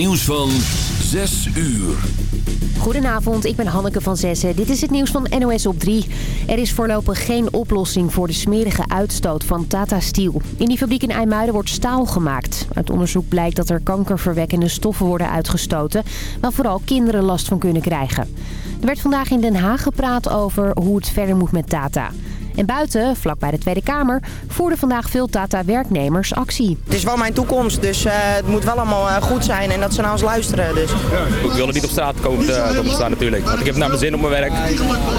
Nieuws van 6 uur. Goedenavond, ik ben Hanneke van Zessen. Dit is het nieuws van NOS op 3. Er is voorlopig geen oplossing voor de smerige uitstoot van Tata Steel. In die fabriek in IJmuiden wordt staal gemaakt. Uit onderzoek blijkt dat er kankerverwekkende stoffen worden uitgestoten... waar vooral kinderen last van kunnen krijgen. Er werd vandaag in Den Haag gepraat over hoe het verder moet met Tata... En buiten, vlakbij de Tweede Kamer, voerden vandaag veel Tata-werknemers actie. Het is wel mijn toekomst, dus uh, het moet wel allemaal uh, goed zijn en dat ze naar ons luisteren. Dus. Ik wil er niet op straat komen te, komen te staan natuurlijk, want ik heb naar mijn zin op mijn werk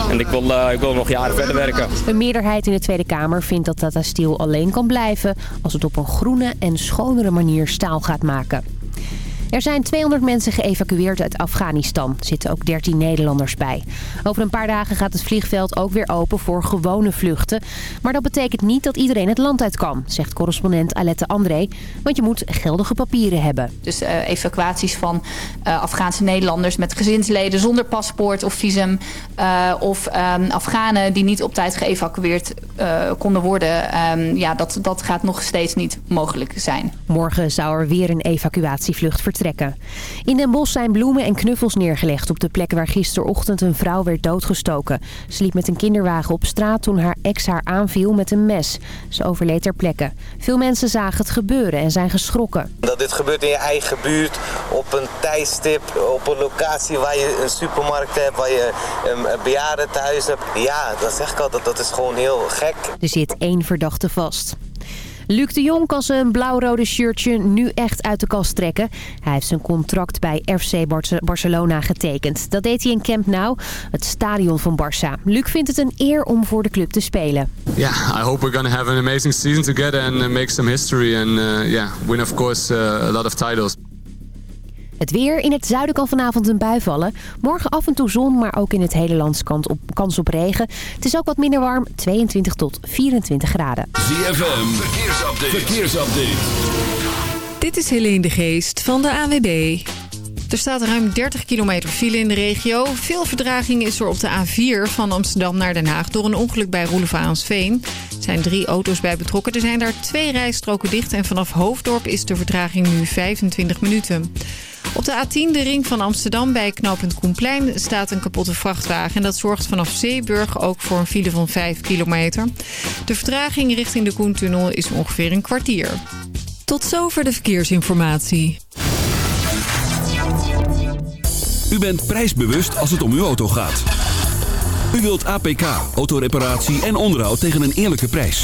en ik wil, uh, ik wil nog jaren verder werken. Een meerderheid in de Tweede Kamer vindt dat Tata Steel alleen kan blijven als het op een groene en schonere manier staal gaat maken. Er zijn 200 mensen geëvacueerd uit Afghanistan. Er zitten ook 13 Nederlanders bij. Over een paar dagen gaat het vliegveld ook weer open voor gewone vluchten. Maar dat betekent niet dat iedereen het land uit kan, zegt correspondent Alette André. Want je moet geldige papieren hebben. Dus uh, evacuaties van uh, Afghaanse Nederlanders met gezinsleden zonder paspoort of visum. Uh, of um, Afghanen die niet op tijd geëvacueerd konden worden. Um, ja, dat, dat gaat nog steeds niet mogelijk zijn. Morgen zou er weer een evacuatievlucht vertrekken. In Den Bosch zijn bloemen en knuffels neergelegd op de plek waar gisterochtend een vrouw werd doodgestoken. Ze liep met een kinderwagen op straat toen haar ex haar aanviel met een mes. Ze overleed ter plekke. Veel mensen zagen het gebeuren en zijn geschrokken. Dat dit gebeurt in je eigen buurt, op een tijdstip, op een locatie waar je een supermarkt hebt, waar je een bejaardentehuis hebt. Ja, dat zeg ik altijd, dat is gewoon heel gek. Er zit één verdachte vast. Luc de Jong kan zijn blauw-rode shirtje nu echt uit de kast trekken. Hij heeft zijn contract bij FC Barcelona getekend. Dat deed hij in Camp Nou, het stadion van Barça. Luc vindt het een eer om voor de club te spelen. Ja, yeah, I hope we're to have an amazing season together and uh, make some history and uh, yeah, win of course uh, a lot of titles. Het weer. In het zuiden kan vanavond een bui vallen. Morgen af en toe zon, maar ook in het hele land kans op, kans op regen. Het is ook wat minder warm, 22 tot 24 graden. ZFM, verkeersupdate. verkeersupdate. Dit is Helene de Geest van de AWB. Er staat ruim 30 kilometer file in de regio. Veel verdraging is er op de A4 van Amsterdam naar Den Haag... door een ongeluk bij Roelevarensveen. Er zijn drie auto's bij betrokken. Er zijn daar twee rijstroken dicht... en vanaf Hoofddorp is de verdraging nu 25 minuten. Op de A10, de ring van Amsterdam bij knooppunt Koenplein, staat een kapotte vrachtwagen. En dat zorgt vanaf Zeeburg ook voor een file van 5 kilometer. De vertraging richting de Koentunnel is ongeveer een kwartier. Tot zover de verkeersinformatie. U bent prijsbewust als het om uw auto gaat. U wilt APK, autoreparatie en onderhoud tegen een eerlijke prijs.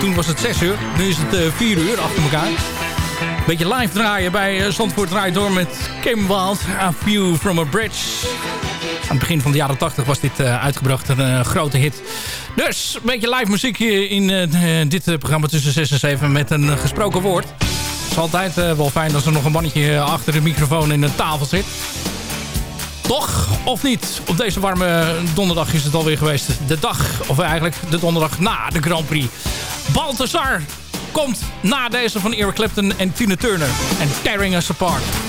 Toen was het 6 uur, nu is het 4 uur achter elkaar. Beetje live draaien bij Zandvoort draait door met Kim Wild, A View from a Bridge. Aan het begin van de jaren 80 was dit uitgebracht, een grote hit. Dus een beetje live muziek in dit programma tussen 6 en 7 met een gesproken woord. Het is altijd wel fijn als er nog een mannetje achter de microfoon in een tafel zit. Toch? Of niet? Op deze warme donderdag is het alweer geweest. De dag, of eigenlijk de donderdag na de Grand Prix. Balthazar komt na deze van Eric Clapton en Tina Turner. En Tearing Us Apart.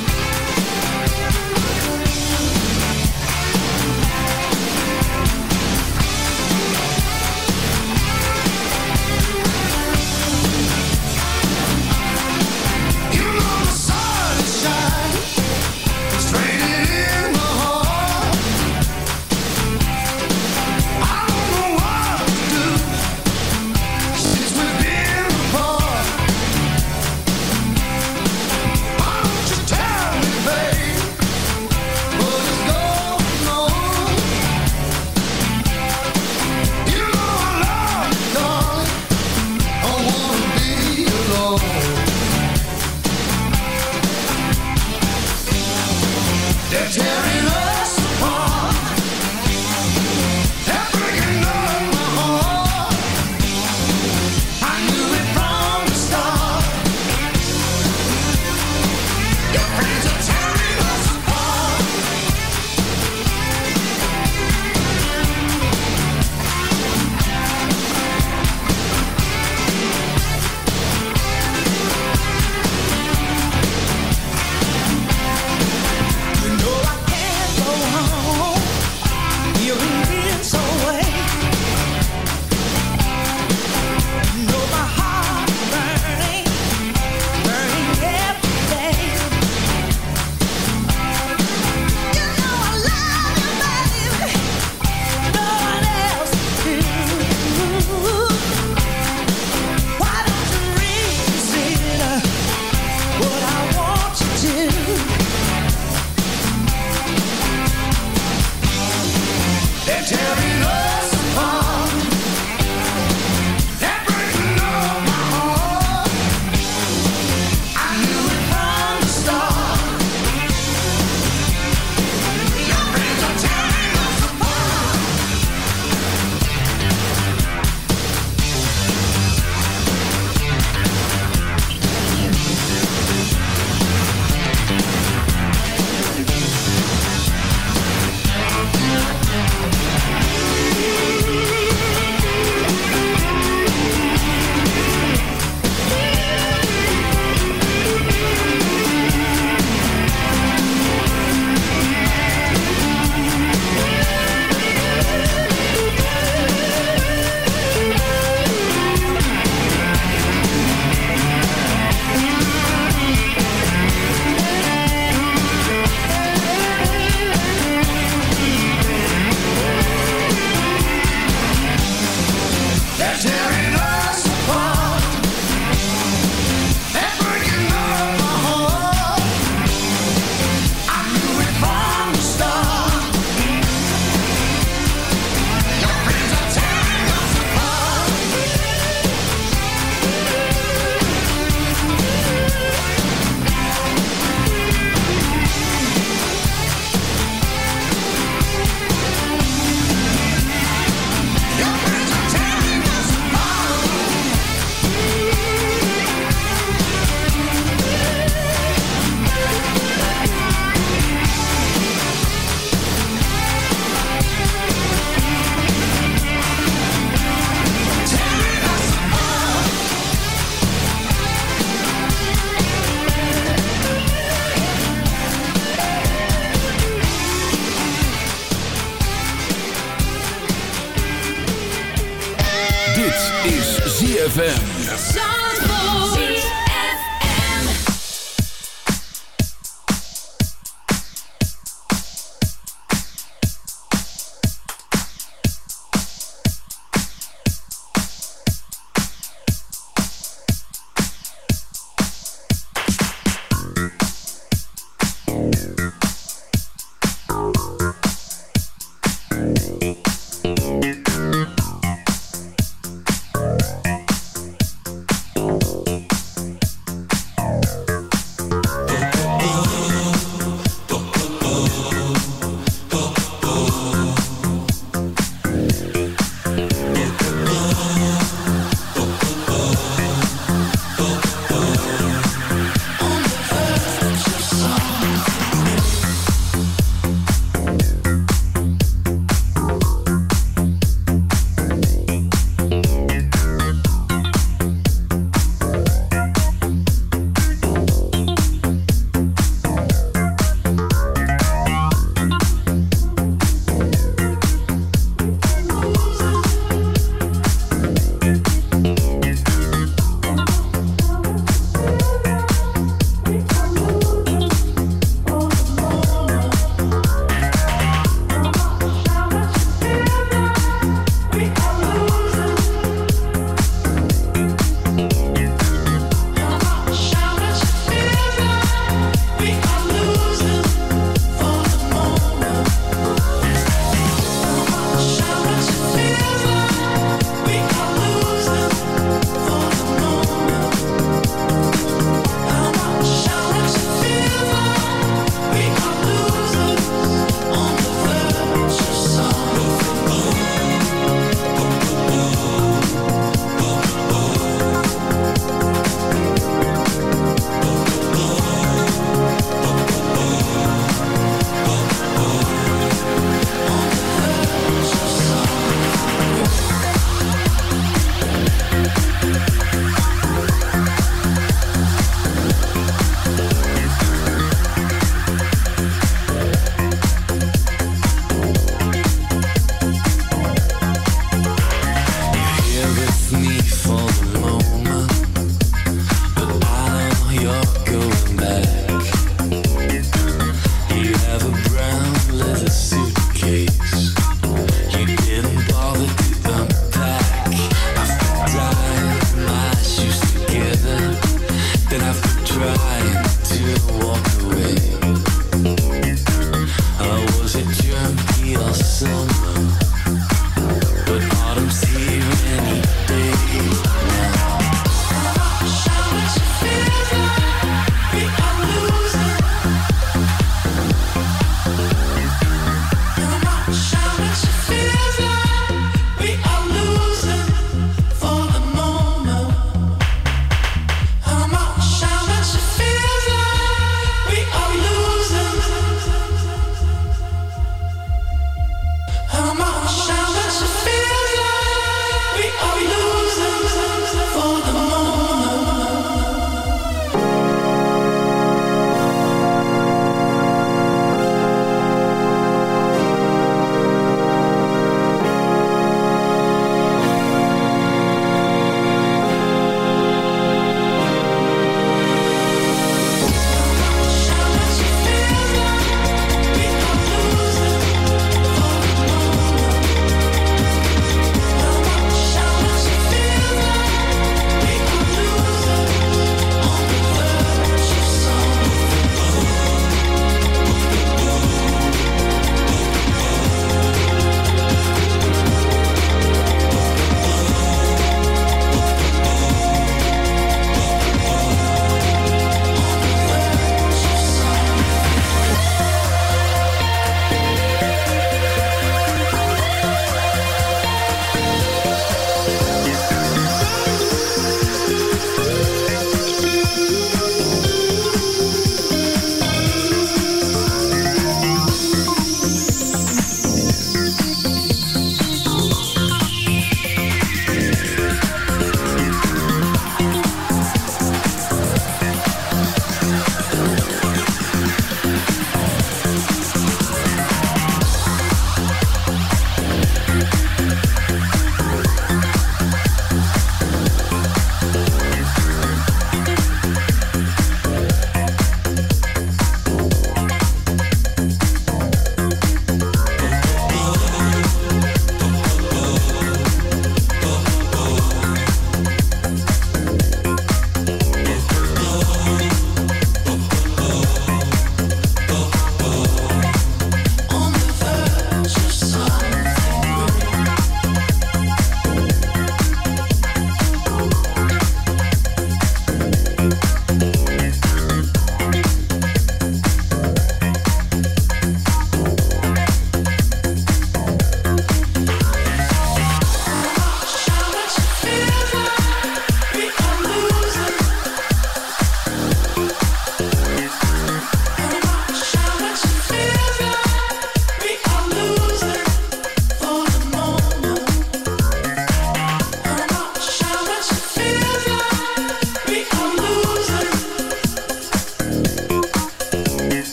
ZFM.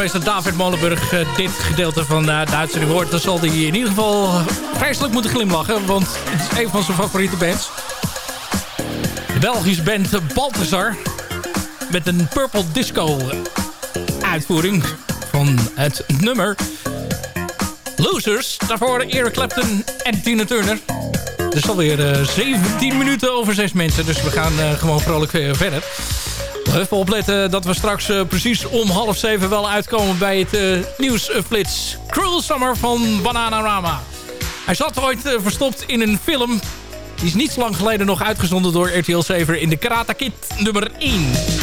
Burgemeester David Molenburg dit gedeelte van de uitzending hoort... dan zal hij in ieder geval vreselijk moeten glimlachen. Want het is een van zijn favoriete bands. De Belgische band Balthazar. Met een Purple Disco uitvoering van het nummer Losers. Daarvoor Eric Clapton en Tina Turner. Het is alweer uh, 17 minuten over 6 mensen. Dus we gaan uh, gewoon vrolijk verder. Even opletten dat we straks uh, precies om half zeven wel uitkomen bij het uh, nieuwsflits. Cruel Summer van Bananarama. Hij zat ooit uh, verstopt in een film. Die is niet lang geleden nog uitgezonden door RTL 7 in de Karate Kid nummer 1.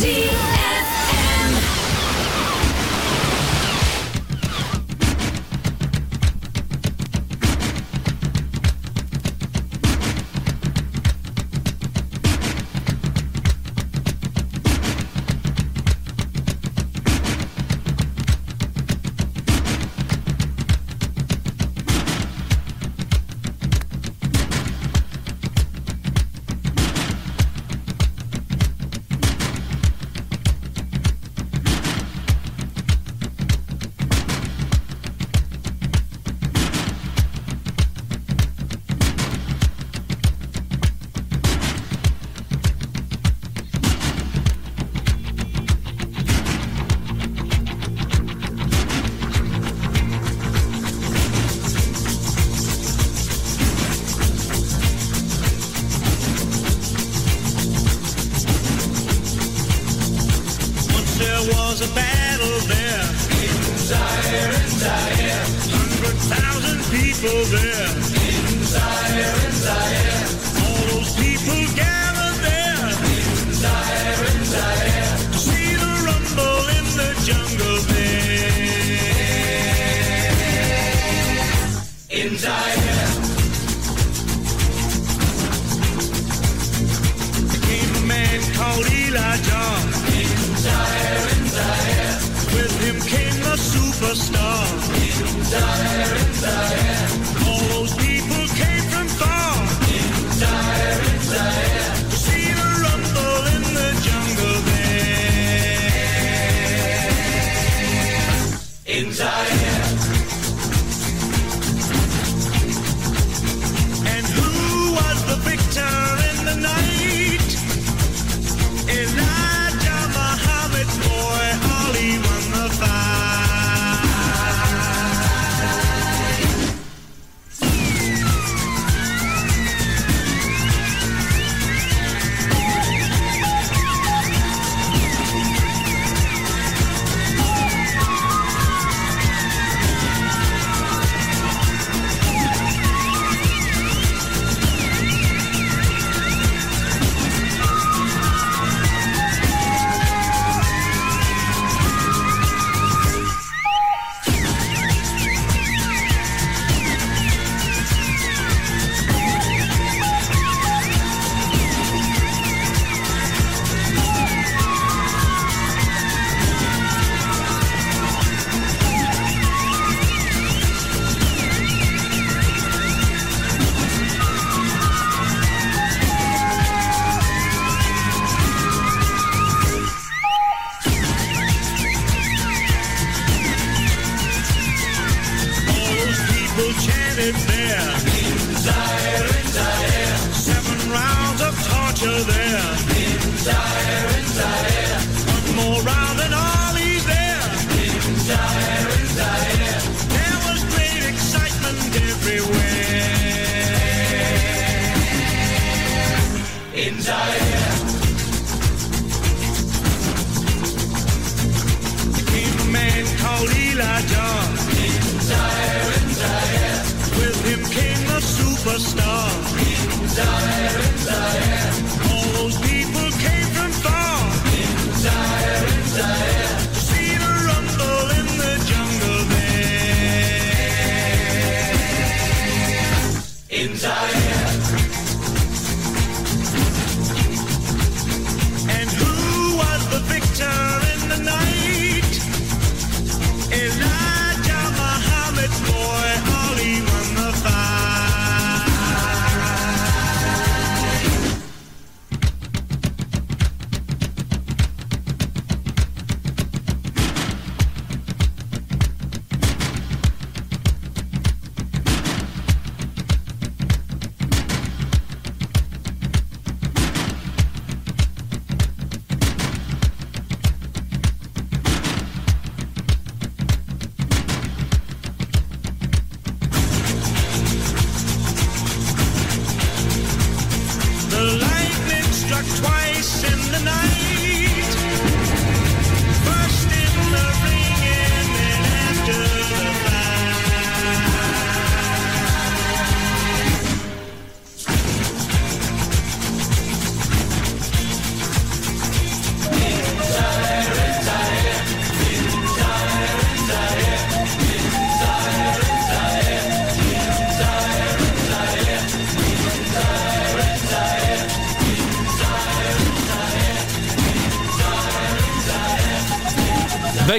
See.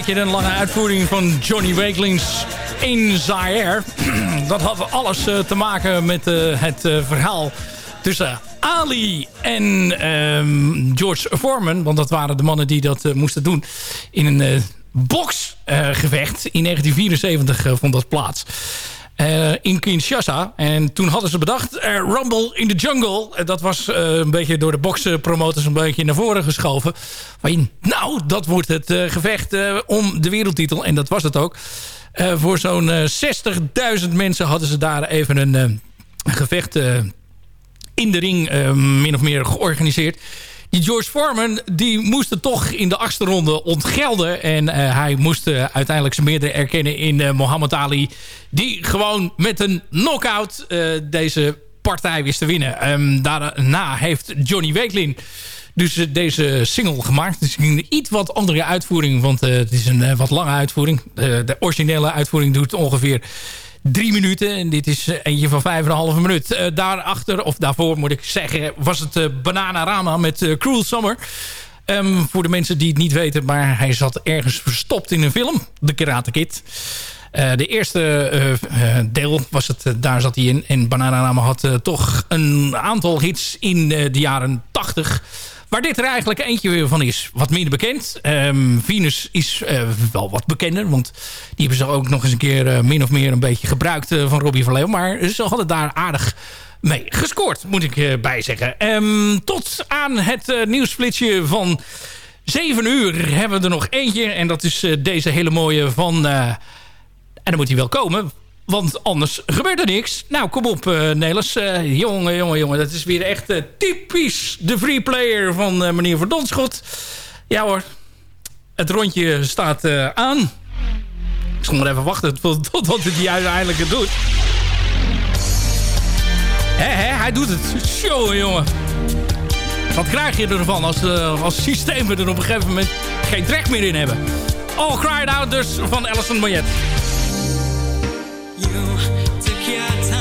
Beetje een lange uitvoering van Johnny Wakeling's In Zaire. Dat had alles uh, te maken met uh, het uh, verhaal tussen Ali en ehm, George Foreman. Want dat waren de mannen die dat moesten doen in een boxgevecht. in 1974 vond dat plaats. Uh, in Kinshasa. En toen hadden ze bedacht, uh, Rumble in the Jungle. Uh, dat was een beetje door de boxpromoters een beetje naar voren geschoven. Waarin, nou, dat wordt het gevecht om de wereldtitel. En dat was het ook. voor zo'n 60.000 mensen hadden ze daar even een gevecht in de ring min of meer georganiseerd. Die George Foreman die moest toch in de achtste ronde ontgelden. En uh, hij moest uh, uiteindelijk zijn meerdere erkennen in uh, Muhammad Ali. Die gewoon met een knockout deze partij wist te winnen. Um, daarna heeft Johnny Wakelin dus deze single gemaakt. Het is een iets wat andere uitvoering. Want het is een wat lange uitvoering. de originele uitvoering doet ongeveer drie minuten. En dit is eh, eentje van vijf en een halve minuut. Uh, daarachter, of daarvoor moet ik zeggen, was het uh, Bananarama met Cruel Summer. Um, voor de mensen die het niet weten, maar hij zat ergens verstopt in een film. De Karate Kid. De eerste deel was het, daar zat hij in. En Bananarama had toch een aantal hits in de jaren 80. Waar dit er eigenlijk eentje van is. Wat minder bekend. Um, Venus is uh, wel wat bekender. Want die hebben ze ook nog eens een keer uh, min of meer een beetje gebruikt uh, van Robbie van Leeuw. Maar ze hadden daar aardig mee gescoord. Moet ik bij zeggen. Um, tot aan het nieuwsflitsje van 7 uur hebben we er nog eentje. En dat is deze hele mooie van... en dan moet hij wel komen want anders gebeurt er niks. Nou, kom op, uh, Nelis. Uh, jongen, jongen, jongen. Dat is weer echt uh, typisch de free player van meneer Verdonschot. Ja hoor. Het rondje staat aan. Ik zal maar even wachten tot, het uiteindelijk het doet. Hé, hé, hij doet het. Jongen, jongen. Wat krijg je ervan als, als systemen er op een gegeven moment geen trek meer in hebben? All Cried Out dus van Alison Moyet. Yeah.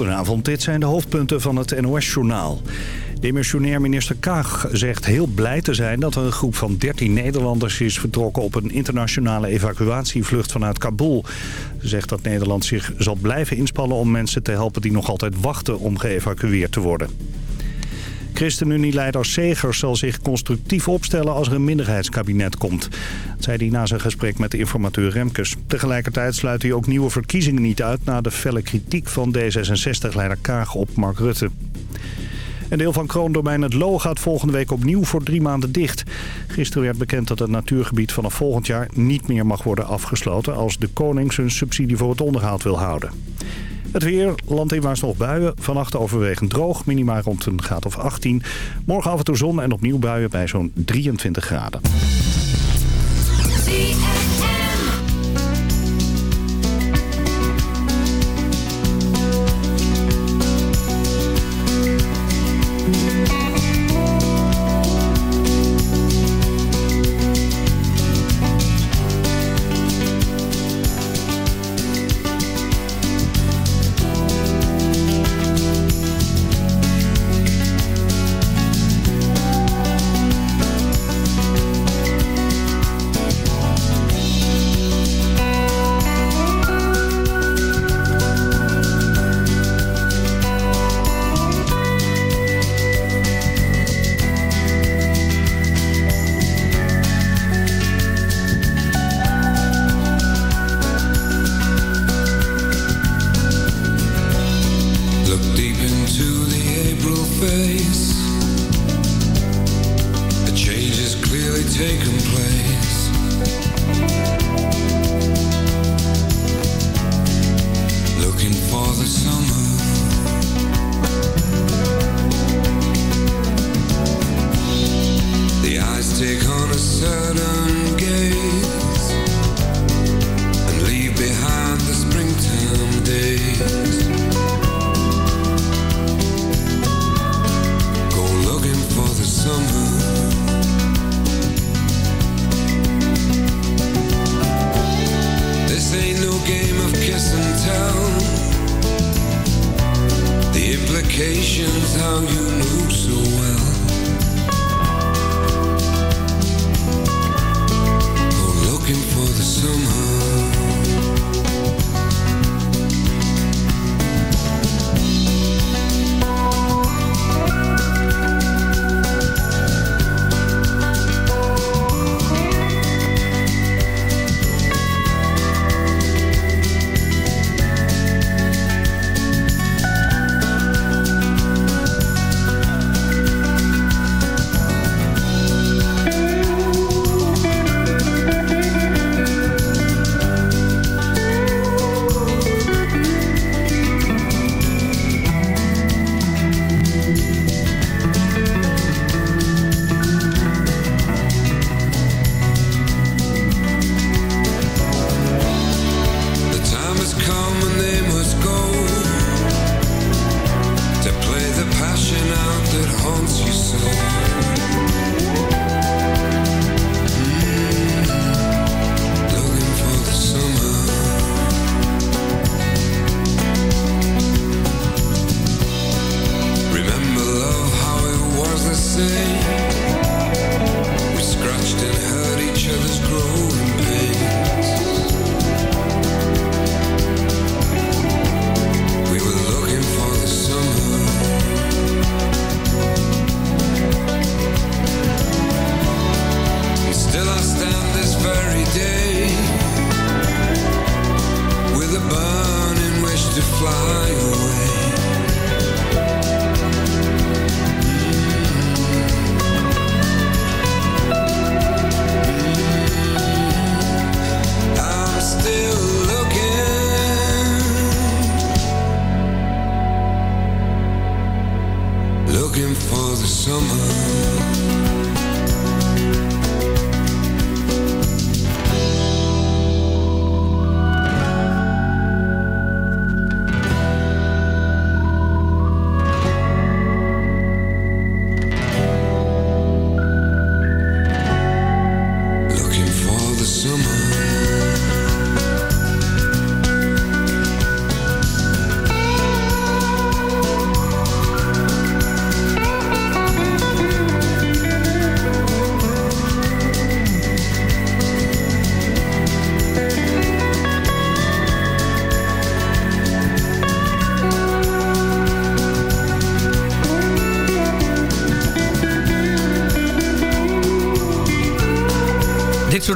Goedenavond, dit zijn de hoofdpunten van het NOS-journaal. Demissionair minister Kaag zegt heel blij te zijn dat er een groep van 13 Nederlanders is vertrokken op een internationale evacuatievlucht vanuit Kabul. Ze zegt dat Nederland zich zal blijven inspannen om mensen te helpen die nog altijd wachten om geëvacueerd te worden. ChristenUnie-leider Segers zal zich constructief opstellen als er een minderheidskabinet komt. Dat zei hij na zijn gesprek met de informateur Remkes. Tegelijkertijd sluit hij ook nieuwe verkiezingen niet uit... na de felle kritiek van D66-leider Kaag op Mark Rutte. Een deel van kroondomein Het Loo gaat volgende week opnieuw voor drie maanden dicht. Gisteren werd bekend dat het natuurgebied vanaf volgend jaar niet meer mag worden afgesloten... als de koning zijn subsidie voor het onderhoud wil houden. Het weer, landinwaarts nog buien. Vannacht overwegend droog, minima rond een graad of 18. Morgen af en toe zon en opnieuw buien bij zo'n 23 graden.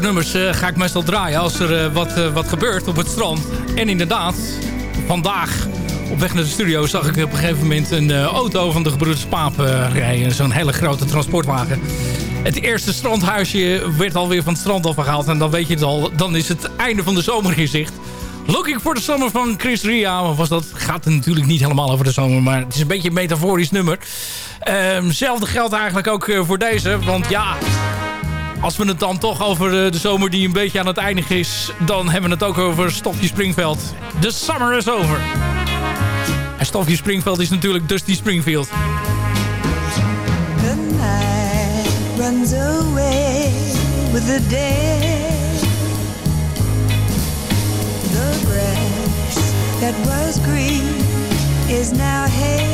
Nummers eh, ga ik meestal draaien als er eh, wat, eh, wat gebeurt op het strand. En inderdaad, vandaag op weg naar de studio zag ik op een gegeven moment een auto van de gebroeders Paap rijden. Zo'n hele grote transportwagen. Het eerste strandhuisje werd alweer van het strand afgehaald. En dan weet je het al, dan is het einde van de zomer in zicht. Looking for the Summer van Chris Ria. Was dat gaat natuurlijk niet helemaal over de zomer, maar het is een beetje een metaforisch nummer. Ehm, Hetzelfde geldt eigenlijk ook voor deze. Want ja, als we het dan toch over de zomer die een beetje aan het eindigen is... dan hebben we het ook over Stofje Springveld. The summer is over. En Stofje Springveld is natuurlijk Dusty Springfield. The night runs away with the day. The grass that was green is now hay.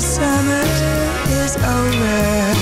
summer is over.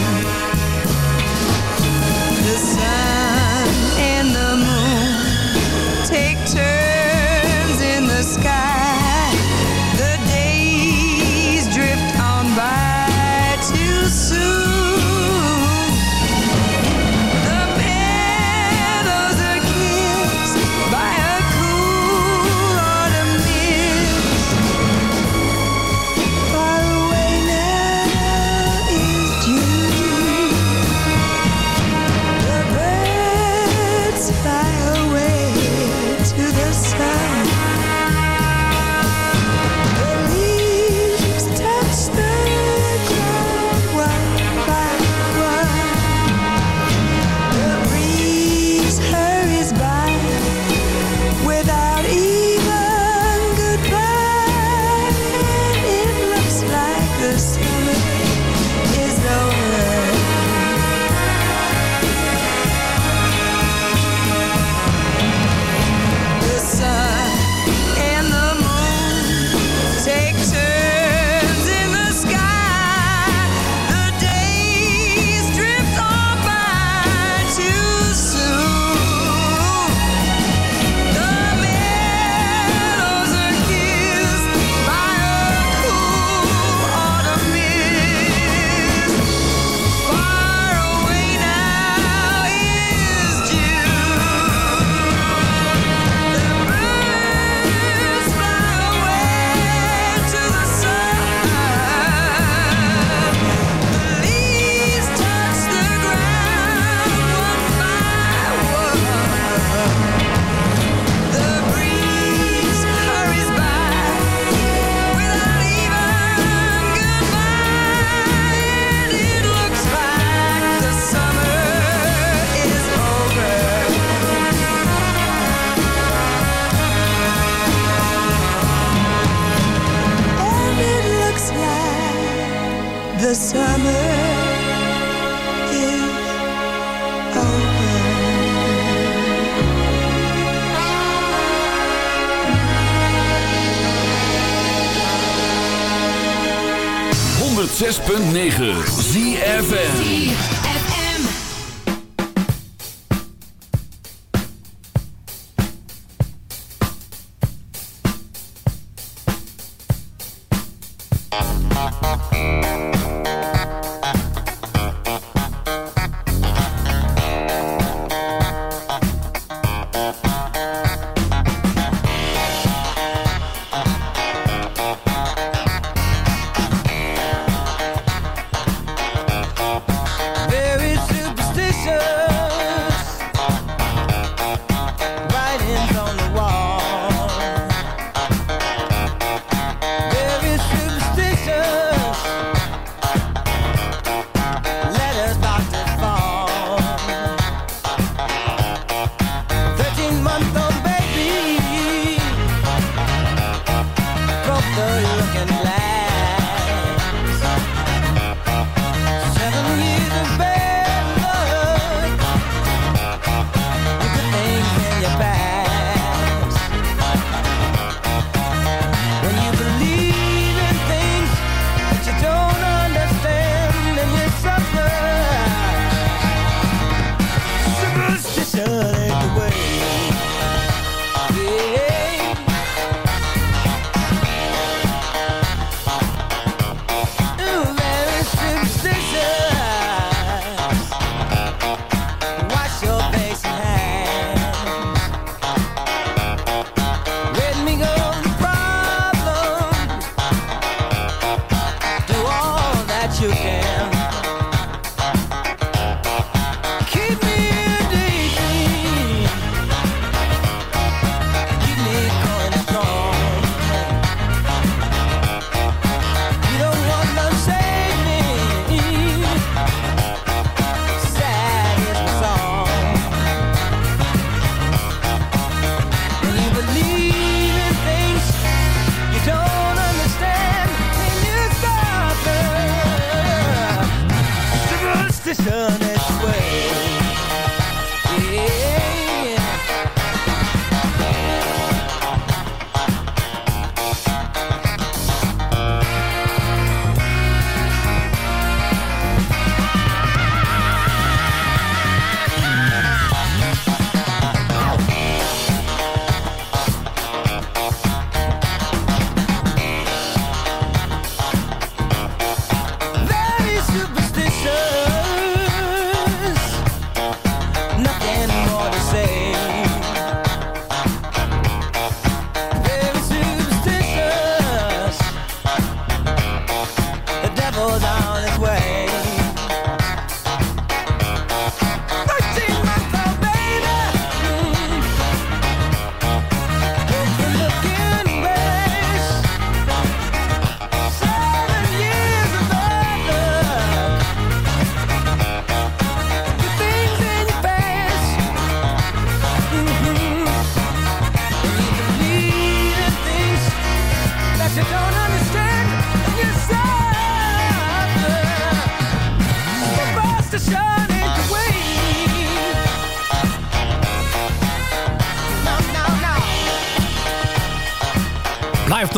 done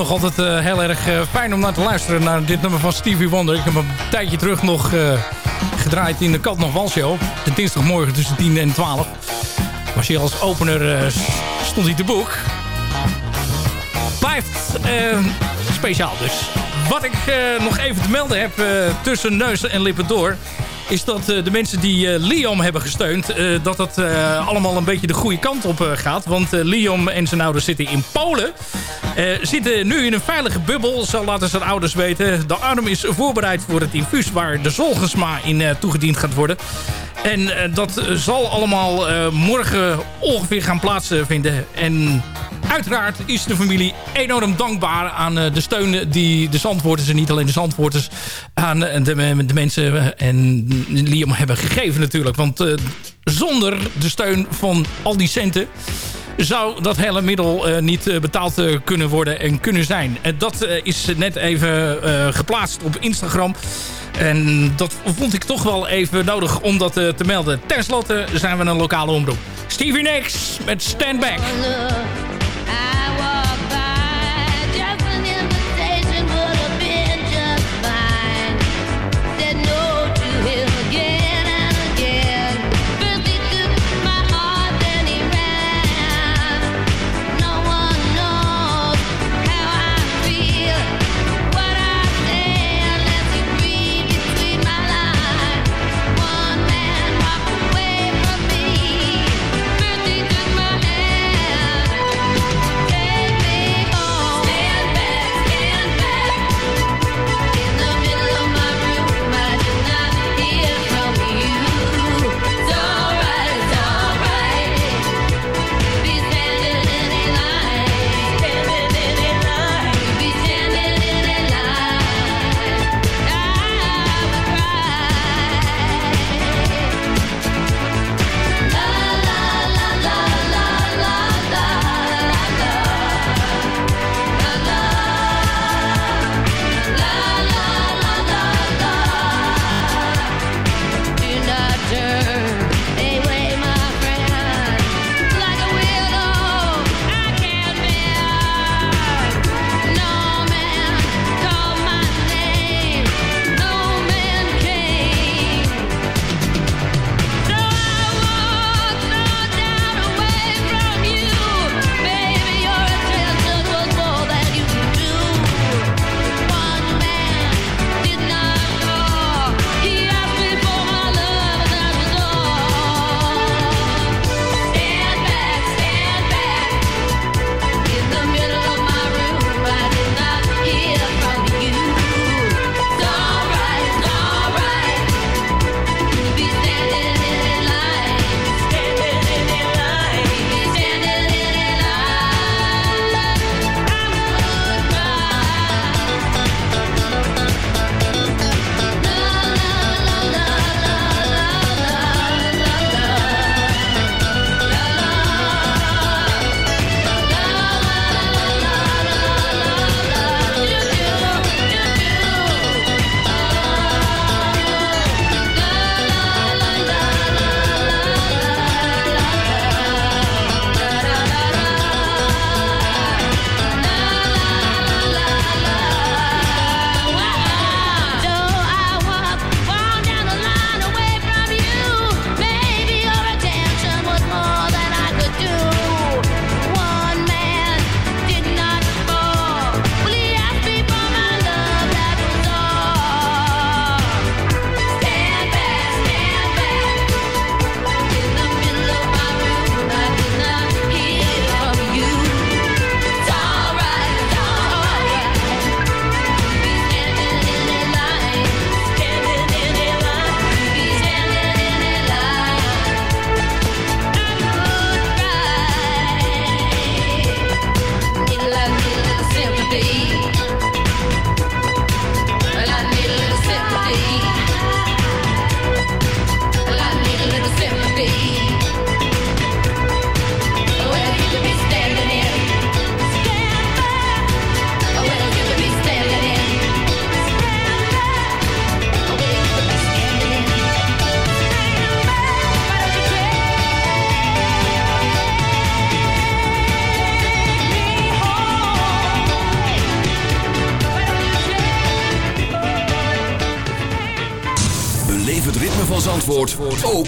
Nog altijd eh, heel erg eh, fijn om naar te luisteren naar dit nummer van Stevie Wonder. Ik heb een tijdje terug nog eh, gedraaid in de Kat nog Wal Show. De dinsdagmorgen tussen 10 en 12. Was hij als opener stond hij te boek. Blijft eh, speciaal dus. Wat ik nog even te melden heb tussen neus en lippen door is dat eh, de mensen die eh, Liam hebben gesteund... eh, dat dat allemaal een beetje de goede kant op gaat. Want Liam en zijn ouders zitten in Polen. Zitten nu in een veilige bubbel, zo laten zijn ouders weten. De arm is voorbereid voor het infuus waar de zolgesma in toegediend gaat worden. En dat zal allemaal morgen ongeveer gaan plaatsvinden. En uiteraard is de familie enorm dankbaar aan eh, de steun die de Zandvoorters... en niet alleen de Zandvoorters aan eh, de, de mensen en Liam hebben gegeven natuurlijk. Want eh, zonder de steun van al die centen zou dat hele middel eh, niet eh, betaald eh, kunnen worden en kunnen zijn. Dat eh, is net even eh, geplaatst op Instagram. En dat vond ik toch wel even nodig om dat eh, te melden. Ten slotte zijn we een lokale omroep. Stevie Nicks met Stand Back. I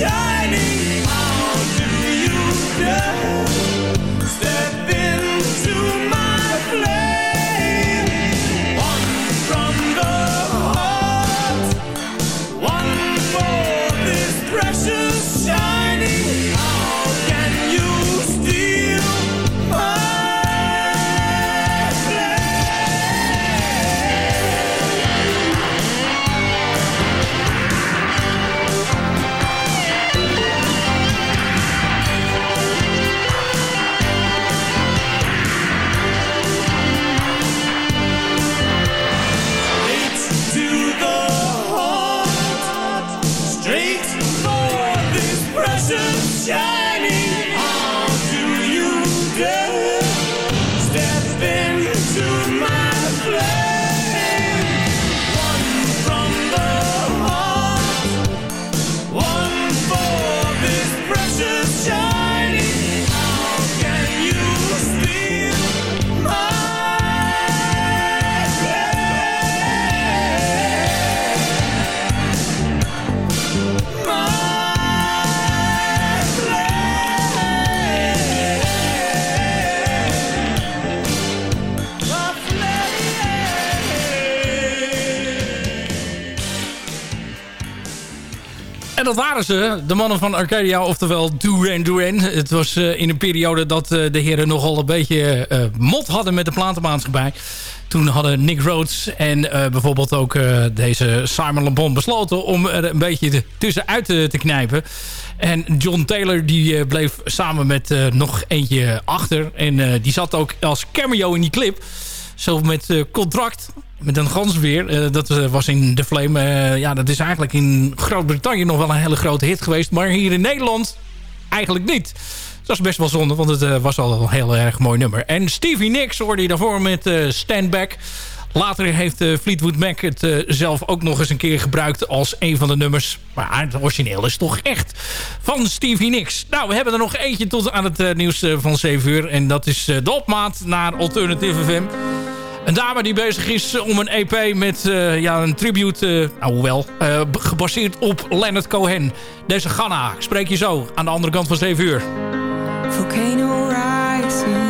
shining. dat waren ze. De mannen van Arcadia, oftewel Duran Duran. Het was eh, in een periode dat eh, de heren nogal een beetje eh, mot hadden met de platenmaatschappij. Toen hadden Nick Rhodes en bijvoorbeeld ook deze Simon Le Bon besloten om er een beetje tussenuit te knijpen. En John Taylor die bleef samen met nog eentje achter. En die zat ook als cameo in die clip. Zelf met eh, contract. Met een gansweer. Eh, dat eh, was in The Flame. ja, dat is eigenlijk in Groot-Brittannië nog wel een hele grote hit geweest. Maar hier in Nederland eigenlijk niet. Dat is best wel zonde, want het was al een heel erg mooi nummer. En Stevie Nicks hoorde je daarvoor met Stand Back. Later heeft Fleetwood Mac het zelf ook nog eens een keer gebruikt als een van de nummers. Maar het origineel is toch echt van Stevie Nicks. Nou, we hebben er nog eentje tot aan het nieuws van 7 uur. En dat is de opmaat naar Alternative FM. Een dame die bezig is om een EP met eh, ja, een tribute, eh, nou hoewel, eh, gebaseerd op Leonard Cohen. Deze ik spreek je zo aan de andere kant van 7 uur. Volcano rising,